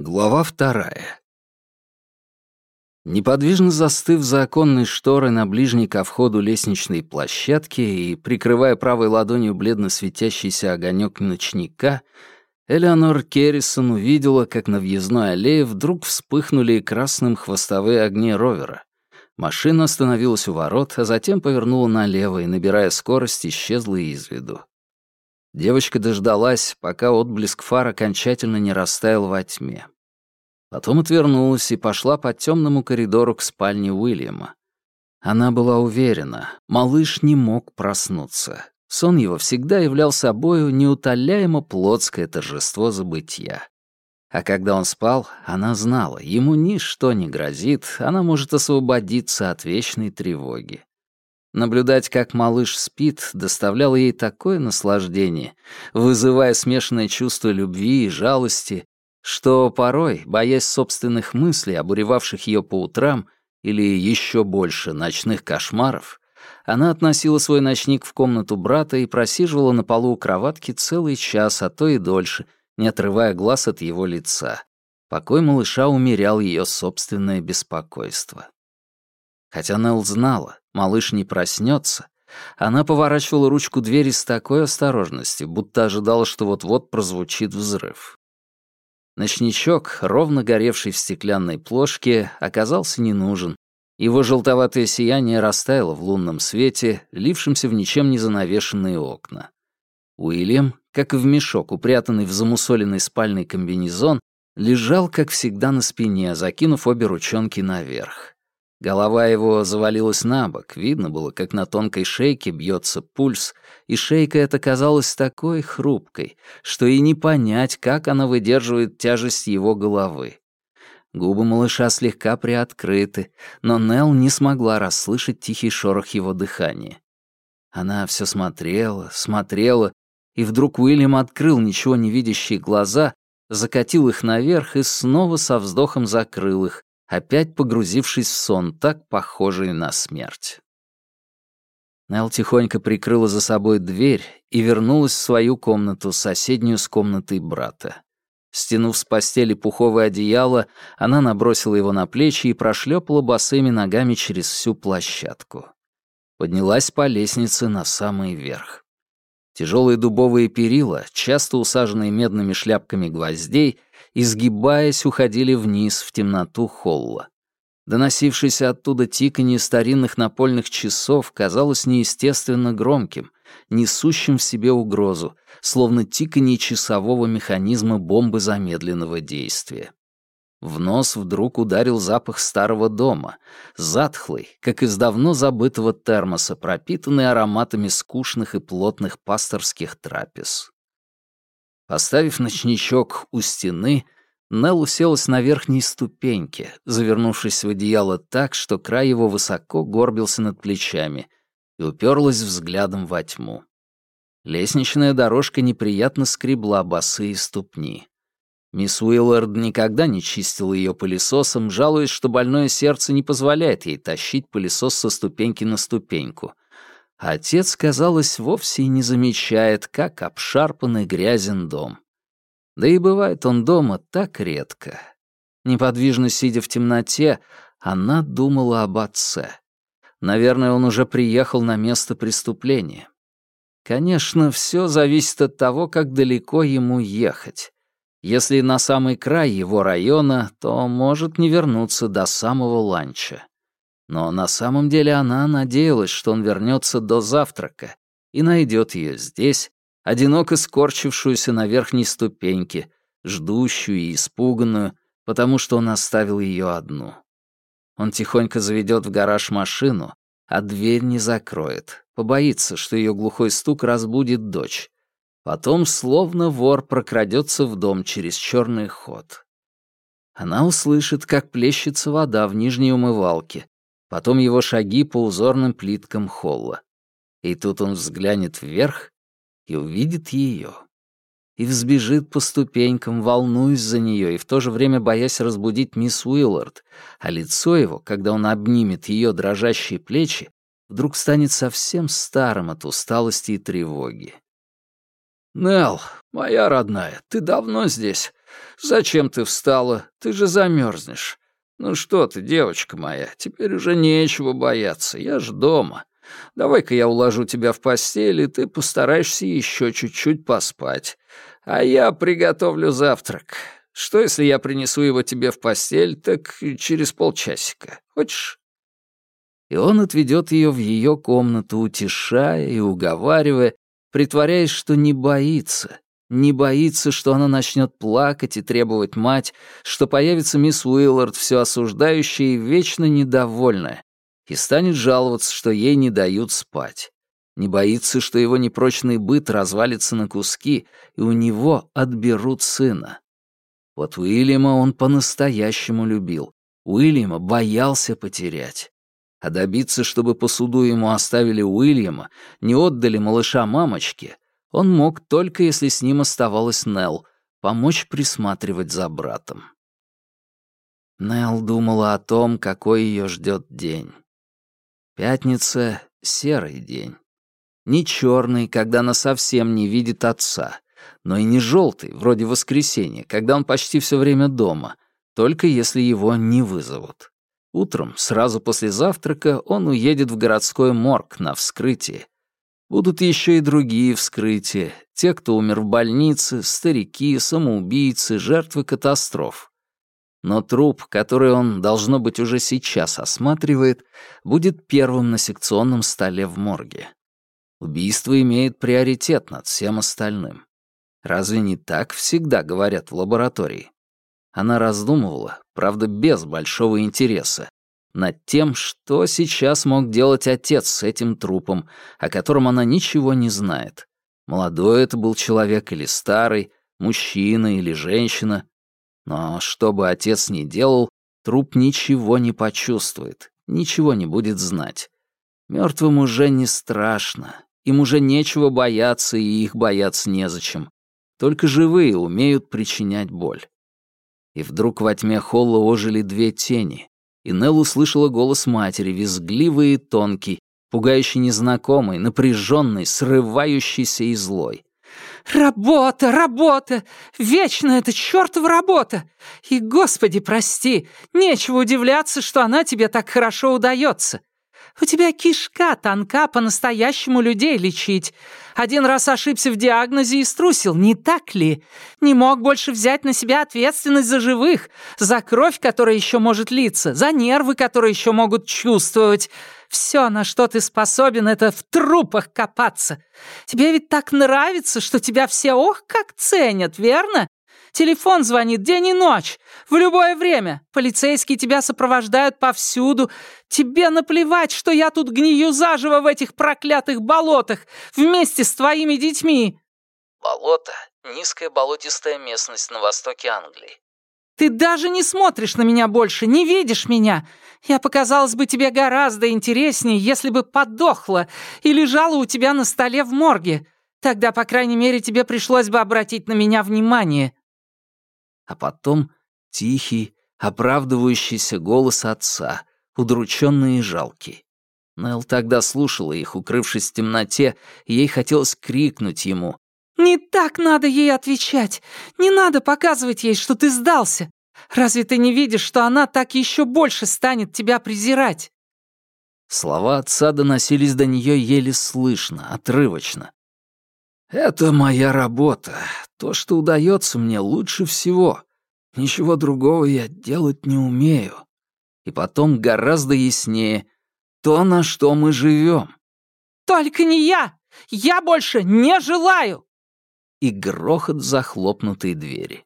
Глава вторая. Неподвижно застыв за оконной шторой на ближней ко входу лестничной площадки и прикрывая правой ладонью бледно светящийся огонек ночника, Элеонор Керрисон увидела, как на въездной аллее вдруг вспыхнули красным хвостовые огни ровера. Машина остановилась у ворот, а затем повернула налево и, набирая скорость, исчезла из виду. Девочка дождалась, пока отблеск фар окончательно не растаял во тьме. Потом отвернулась и пошла по темному коридору к спальне Уильяма. Она была уверена, малыш не мог проснуться. Сон его всегда являл собою неутоляемо плотское торжество забытия. А когда он спал, она знала, ему ничто не грозит, она может освободиться от вечной тревоги. Наблюдать, как малыш спит, доставляло ей такое наслаждение, вызывая смешанное чувство любви и жалости, что порой, боясь собственных мыслей, обуревавших ее по утрам, или еще больше ночных кошмаров, она относила свой ночник в комнату брата и просиживала на полу у кроватки целый час, а то и дольше, не отрывая глаз от его лица. Покой малыша умерял ее собственное беспокойство. Хотя Нелл знала, малыш не проснется, она поворачивала ручку двери с такой осторожностью, будто ожидала, что вот-вот прозвучит взрыв. Ночничок, ровно горевший в стеклянной плошке, оказался не нужен. Его желтоватое сияние растаяло в лунном свете, лившемся в ничем не занавешенные окна. Уильям, как и в мешок, упрятанный в замусоленный спальный комбинезон, лежал, как всегда, на спине, закинув обе ручонки наверх. Голова его завалилась на бок, видно было, как на тонкой шейке бьется пульс, и шейка эта казалась такой хрупкой, что и не понять, как она выдерживает тяжесть его головы. Губы малыша слегка приоткрыты, но Нелл не смогла расслышать тихий шорох его дыхания. Она все смотрела, смотрела, и вдруг Уильям открыл ничего не видящие глаза, закатил их наверх и снова со вздохом закрыл их, опять погрузившись в сон, так похожий на смерть. Нел тихонько прикрыла за собой дверь и вернулась в свою комнату, соседнюю с комнатой брата. Стянув с постели пуховое одеяло, она набросила его на плечи и прошлепала босыми ногами через всю площадку. Поднялась по лестнице на самый верх. Тяжелые дубовые перила, часто усаженные медными шляпками гвоздей, изгибаясь, уходили вниз в темноту холла. Доносившееся оттуда тиканье старинных напольных часов казалось неестественно громким, несущим в себе угрозу, словно тиканье часового механизма бомбы замедленного действия. В нос вдруг ударил запах старого дома, затхлый, как из давно забытого термоса, пропитанный ароматами скучных и плотных пасторских трапез. Поставив ночничок у стены, Нелл уселась на верхней ступеньке, завернувшись в одеяло так, что край его высоко горбился над плечами, и уперлась взглядом во тьму. Лестничная дорожка неприятно скребла босые ступни. Мисс Уиллард никогда не чистила ее пылесосом, жалуясь, что больное сердце не позволяет ей тащить пылесос со ступеньки на ступеньку. Отец, казалось, вовсе и не замечает, как обшарпанный грязен дом. Да и бывает он дома так редко. Неподвижно сидя в темноте, она думала об отце. Наверное, он уже приехал на место преступления. Конечно, все зависит от того, как далеко ему ехать. Если на самый край его района, то может не вернуться до самого ланча. Но на самом деле она надеялась, что он вернется до завтрака и найдет ее здесь, одиноко скорчившуюся на верхней ступеньке, ждущую и испуганную, потому что он оставил ее одну. Он тихонько заведет в гараж машину, а дверь не закроет, побоится, что ее глухой стук разбудит дочь, Потом, словно вор, прокрадется в дом через черный ход. Она услышит, как плещется вода в нижней умывалке, потом его шаги по узорным плиткам холла. И тут он взглянет вверх и увидит ее. И взбежит по ступенькам, волнуясь за нее и в то же время боясь разбудить мисс Уиллард, а лицо его, когда он обнимет ее дрожащие плечи, вдруг станет совсем старым от усталости и тревоги. «Нелл, моя родная, ты давно здесь?» Зачем ты встала? Ты же замерзнешь. Ну что ты, девочка моя, теперь уже нечего бояться, я ж дома. Давай-ка я уложу тебя в постель, и ты постараешься еще чуть-чуть поспать. А я приготовлю завтрак. Что, если я принесу его тебе в постель, так через полчасика? Хочешь?» И он отведет ее в ее комнату, утешая и уговаривая, притворяясь, что не боится, не боится, что она начнет плакать и требовать мать, что появится мисс Уиллард, все осуждающая и вечно недовольная, и станет жаловаться, что ей не дают спать. Не боится, что его непрочный быт развалится на куски, и у него отберут сына. Вот Уильяма он по-настоящему любил. Уильяма боялся потерять. А добиться, чтобы по суду ему оставили Уильяма, не отдали малыша мамочке, он мог только если с ним оставалась Нелл, помочь присматривать за братом. Нелл думала о том, какой ее ждет день. Пятница — серый день. Не черный, когда она совсем не видит отца, но и не желтый, вроде воскресенья, когда он почти все время дома, только если его не вызовут. Утром, сразу после завтрака, он уедет в городской морг на вскрытие. Будут еще и другие вскрытия, те, кто умер в больнице, старики, самоубийцы, жертвы катастроф. Но труп, который он, должно быть, уже сейчас осматривает, будет первым на секционном столе в морге. Убийство имеет приоритет над всем остальным. Разве не так всегда говорят в лаборатории? Она раздумывала, правда, без большого интереса, над тем, что сейчас мог делать отец с этим трупом, о котором она ничего не знает. Молодой это был человек или старый, мужчина или женщина, но что бы отец ни делал, труп ничего не почувствует, ничего не будет знать. Мертвым уже не страшно, им уже нечего бояться, и их бояться незачем. Только живые умеют причинять боль. И вдруг во тьме холла ожили две тени, и Нелл услышала голос матери, визгливый и тонкий, пугающий незнакомый, напряженный, срывающийся и злой. «Работа, работа! Вечно эта чертова работа! И, Господи, прости, нечего удивляться, что она тебе так хорошо удается. У тебя кишка тонка по-настоящему людей лечить. Один раз ошибся в диагнозе и струсил, не так ли? Не мог больше взять на себя ответственность за живых, за кровь, которая еще может литься, за нервы, которые еще могут чувствовать. Все, на что ты способен, это в трупах копаться. Тебе ведь так нравится, что тебя все ох как ценят, верно? Телефон звонит день и ночь, в любое время. Полицейские тебя сопровождают повсюду. Тебе наплевать, что я тут гнию заживо в этих проклятых болотах вместе с твоими детьми». Болото — низкая болотистая местность на востоке Англии. «Ты даже не смотришь на меня больше, не видишь меня. Я показалась бы тебе гораздо интереснее, если бы подохла и лежала у тебя на столе в морге. Тогда, по крайней мере, тебе пришлось бы обратить на меня внимание а потом тихий, оправдывающийся голос отца, удрученный и жалкий. Нелл тогда слушала их, укрывшись в темноте, и ей хотелось крикнуть ему. «Не так надо ей отвечать! Не надо показывать ей, что ты сдался! Разве ты не видишь, что она так еще больше станет тебя презирать?» Слова отца доносились до нее еле слышно, отрывочно. «Это моя работа. То, что удается мне лучше всего. Ничего другого я делать не умею. И потом гораздо яснее то, на что мы живем. «Только не я! Я больше не желаю!» И грохот захлопнутой двери.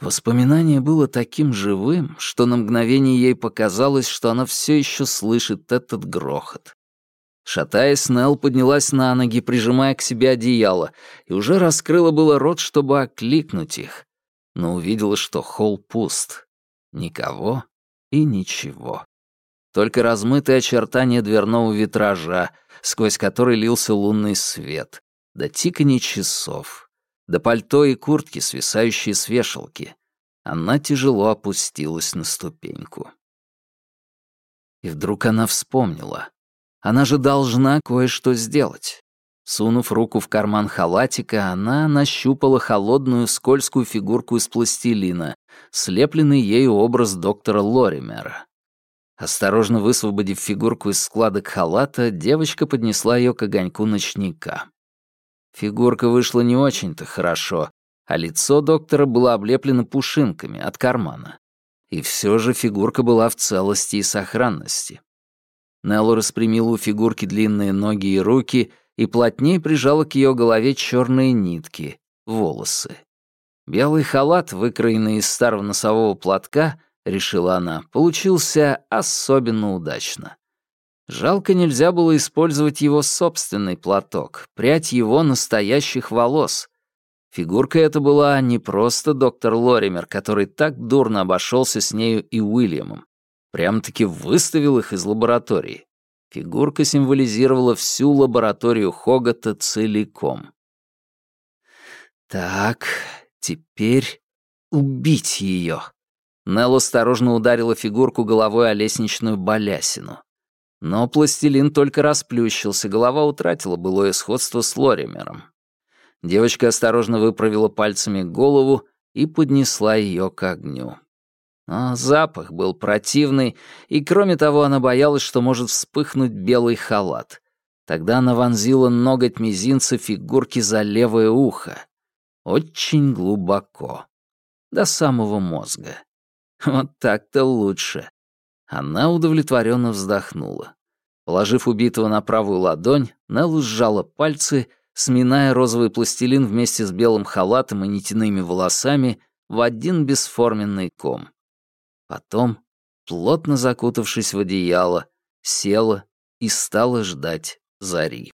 Воспоминание было таким живым, что на мгновение ей показалось, что она все еще слышит этот грохот. Шатаясь, Нелл поднялась на ноги, прижимая к себе одеяло, и уже раскрыла было рот, чтобы окликнуть их, но увидела, что холл пуст. Никого и ничего. Только размытые очертания дверного витража, сквозь который лился лунный свет, до тиканье часов, до пальто и куртки, свисающие с вешалки. Она тяжело опустилась на ступеньку. И вдруг она вспомнила — она же должна кое-что сделать. Сунув руку в карман халатика, она нащупала холодную скользкую фигурку из пластилина, слепленный ею образ доктора Лоримера. Осторожно высвободив фигурку из складок халата, девочка поднесла ее к огоньку ночника. Фигурка вышла не очень-то хорошо, а лицо доктора было облеплено пушинками от кармана. И все же фигурка была в целости и сохранности. Нелло распрямила у фигурки длинные ноги и руки и плотнее прижала к ее голове черные нитки, волосы. Белый халат, выкроенный из старого носового платка, решила она, получился особенно удачно. Жалко нельзя было использовать его собственный платок, прядь его настоящих волос. Фигурка эта была не просто доктор Лоример, который так дурно обошелся с нею и Уильямом. Прям-таки выставил их из лаборатории. Фигурка символизировала всю лабораторию Хогота целиком. Так, теперь убить ее. Нелл осторожно ударила фигурку головой о лестничную балясину. Но пластилин только расплющился, голова утратила былое сходство с Лоримером. Девочка осторожно выправила пальцами голову и поднесла ее к огню. Но запах был противный, и кроме того она боялась, что может вспыхнуть белый халат. Тогда она вонзила ноготь мизинца фигурки за левое ухо. Очень глубоко. До самого мозга. Вот так-то лучше. Она удовлетворенно вздохнула. Положив убитого на правую ладонь, Нелл сжала пальцы, сминая розовый пластилин вместе с белым халатом и нитяными волосами в один бесформенный ком. Потом, плотно закутавшись в одеяло, села и стала ждать зари.